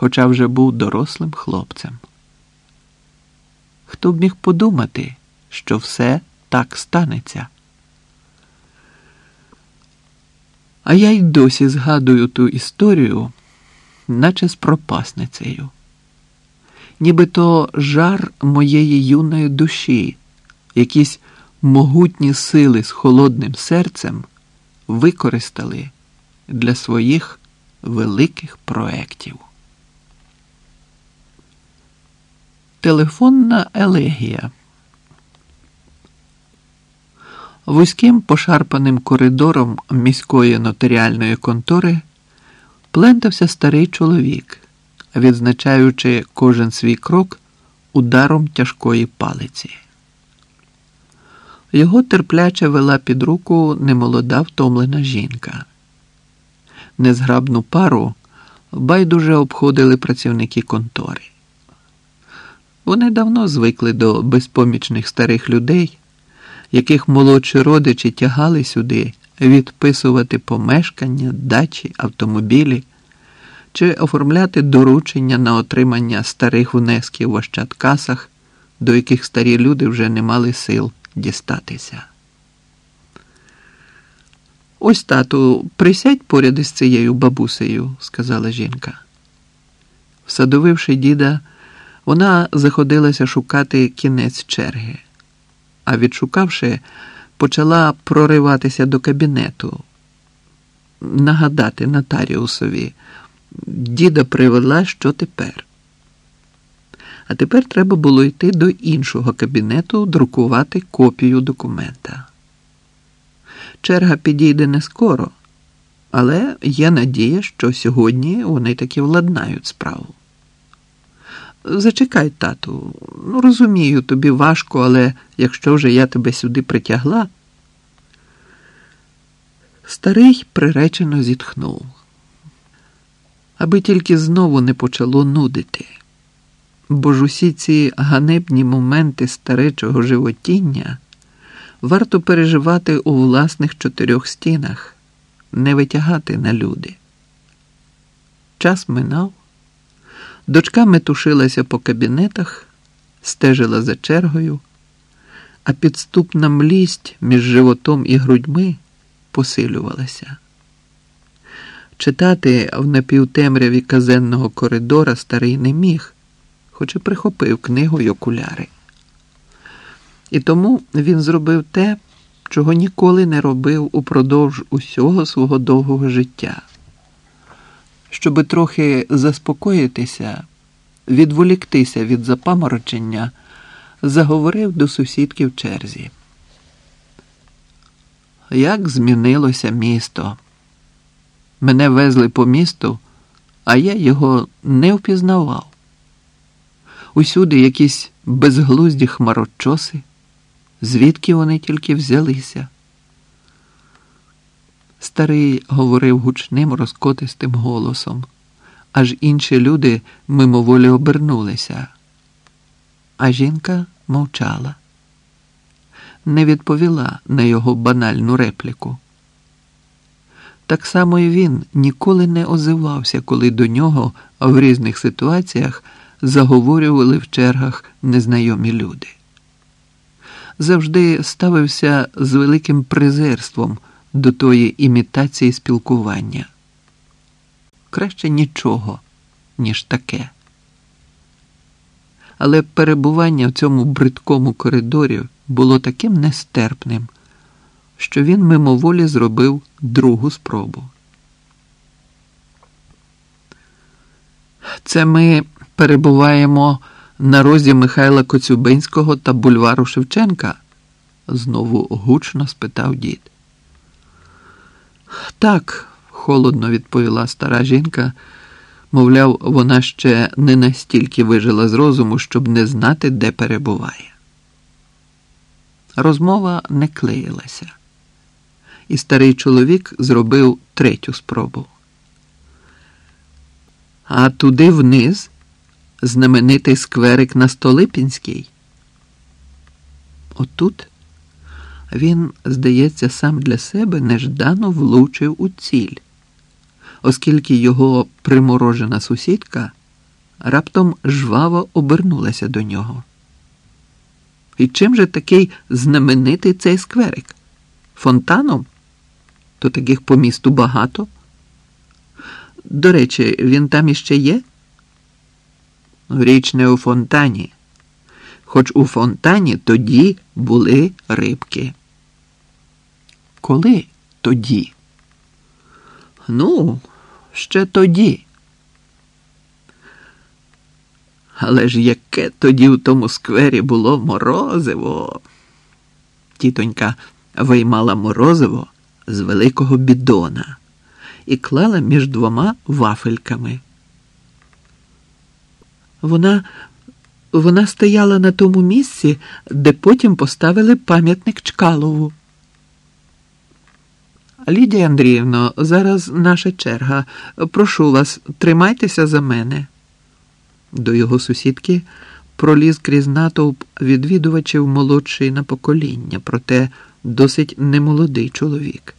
хоча вже був дорослим хлопцем. Хто б міг подумати, що все так станеться? А я й досі згадую ту історію, наче з пропасницею. Нібито жар моєї юної душі, якісь могутні сили з холодним серцем використали для своїх великих проєктів. Телефонна елегія. Вузьким пошарпаним коридором міської нотаріальної контори плентався старий чоловік, відзначаючи кожен свій крок ударом тяжкої палиці. Його терпляче вела під руку немолода втомлена жінка. Незграбну пару байдуже обходили працівники контори. Вони давно звикли до безпомічних старих людей, яких молодші родичі тягали сюди відписувати помешкання, дачі, автомобілі чи оформляти доручення на отримання старих внесків в ощадкасах, до яких старі люди вже не мали сил дістатися. Ось тату, присядь поряд із цією бабусею, сказала жінка. Всадовивши діда, вона заходилася шукати кінець черги, а відшукавши, почала прориватися до кабінету, нагадати нотаріусові, діда привела, що тепер. А тепер треба було йти до іншого кабінету, друкувати копію документа. Черга підійде не скоро, але є надія, що сьогодні вони таки владнають справу. Зачекай, тату, ну розумію, тобі важко, але якщо вже я тебе сюди притягла. Старий приречено зітхнув, аби тільки знову не почало нудити, бо ж усі ці ганебні моменти старечого животіння варто переживати у власних чотирьох стінах, не витягати на люди. Час минав. Дочка метушилася по кабінетах, стежила за чергою, а підступна млість між животом і грудьми посилювалася. Читати в напівтемряві казенного коридора старий не міг, хоч і прихопив книгу й окуляри. І тому він зробив те, чого ніколи не робив упродовж усього свого довгого життя. Щоби трохи заспокоїтися, відволіктися від запаморочення, заговорив до сусідки в черзі. Як змінилося місто? Мене везли по місту, а я його не впізнавав. Усюди якісь безглузді хмарочоси, звідки вони тільки взялися. Старий говорив гучним розкотистим голосом, аж інші люди мимоволі обернулися. А жінка мовчала, не відповіла на його банальну репліку. Так само і він ніколи не озивався, коли до нього в різних ситуаціях заговорювали в чергах незнайомі люди. Завжди ставився з великим презирством до тої імітації спілкування. Краще нічого, ніж таке. Але перебування в цьому бридкому коридорі було таким нестерпним, що він мимоволі зробив другу спробу. Це ми перебуваємо на розі Михайла Коцюбинського та бульвару Шевченка? знову гучно спитав дід. Так, холодно відповіла стара жінка, мовляв, вона ще не настільки вижила з розуму, щоб не знати, де перебуває. Розмова не клеїлася, і старий чоловік зробив третю спробу. А туди вниз знаменитий скверик на Столипінській. Отут він, здається, сам для себе неждано влучив у ціль, оскільки його приморожена сусідка раптом жваво обернулася до нього. І чим же такий знаменитий цей скверик? Фонтаном? То таких по місту багато. До речі, він там іще є? Річ не у фонтані. Хоч у фонтані тоді були рибки. Коли тоді? Ну, ще тоді. Але ж яке тоді у тому сквері було морозиво. Тітонька виймала морозиво з великого бідона і клала між двома вафельками. Вона вона стояла на тому місці, де потім поставили пам'ятник Чкалову. Лідія Андріївно, зараз наша черга. Прошу вас, тримайтеся за мене. До його сусідки проліз крізь натовп відвідувачів молодший на покоління, проте досить немолодий чоловік.